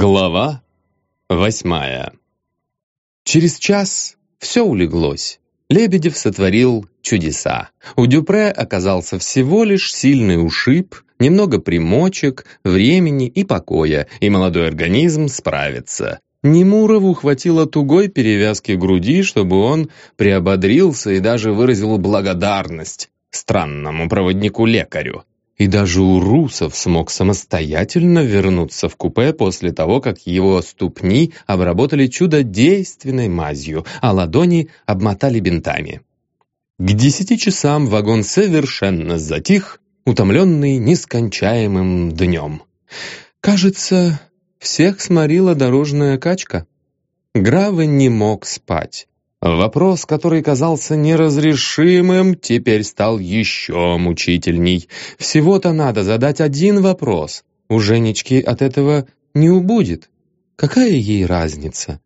Глава восьмая Через час все улеглось. Лебедев сотворил чудеса. У Дюпре оказался всего лишь сильный ушиб, немного примочек, времени и покоя, и молодой организм справится. Немурову хватило тугой перевязки груди, чтобы он приободрился и даже выразил благодарность странному проводнику-лекарю. И даже Урусов смог самостоятельно вернуться в купе после того, как его ступни обработали чудодейственной мазью, а ладони обмотали бинтами. К десяти часам вагон совершенно затих, утомленный нескончаемым днем. Кажется, всех сморила дорожная качка. Гравы не мог спать. Вопрос, который казался неразрешимым, теперь стал еще мучительней. Всего-то надо задать один вопрос. У Женечки от этого не убудет. Какая ей разница?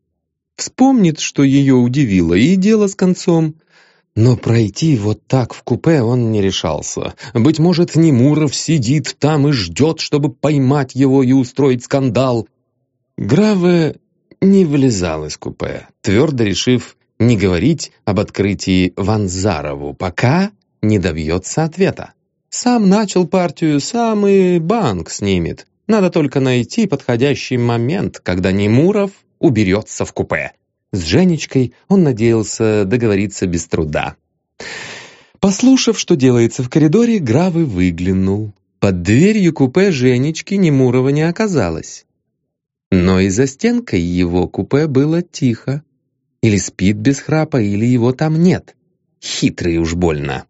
Вспомнит, что ее удивило, и дело с концом. Но пройти вот так в купе он не решался. Быть может, Немуров сидит там и ждет, чтобы поймать его и устроить скандал. Граве не вылезал из купе, твердо решив не говорить об открытии Ванзарову, пока не добьется ответа. Сам начал партию, сам и банк снимет. Надо только найти подходящий момент, когда Немуров уберется в купе. С Женечкой он надеялся договориться без труда. Послушав, что делается в коридоре, Гравы выглянул. Под дверью купе Женечки Немурова не оказалось. Но и за стенкой его купе было тихо. Или спит без храпа, или его там нет. Хитрый уж больно.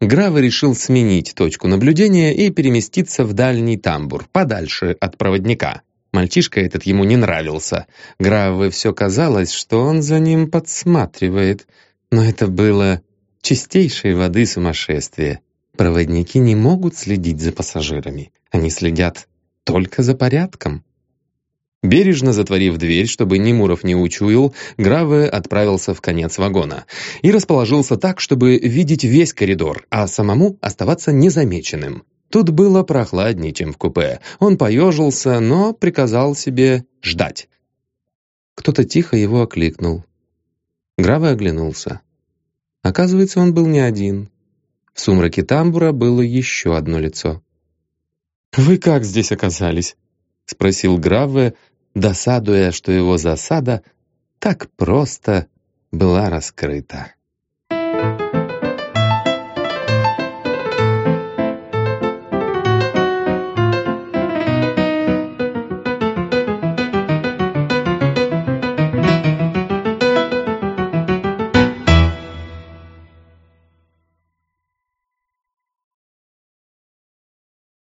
Грава решил сменить точку наблюдения и переместиться в дальний тамбур, подальше от проводника. Мальчишка этот ему не нравился. Граве все казалось, что он за ним подсматривает. Но это было чистейшей воды сумасшествие. Проводники не могут следить за пассажирами. Они следят только за порядком. Бережно затворив дверь, чтобы Немуров не учуял, Граве отправился в конец вагона и расположился так, чтобы видеть весь коридор, а самому оставаться незамеченным. Тут было прохладнее, чем в купе. Он поежился, но приказал себе ждать. Кто-то тихо его окликнул. Граве оглянулся. Оказывается, он был не один. В сумраке тамбура было еще одно лицо. «Вы как здесь оказались?» — спросил Граве, досадуя, что его засада так просто была раскрыта. Thank you.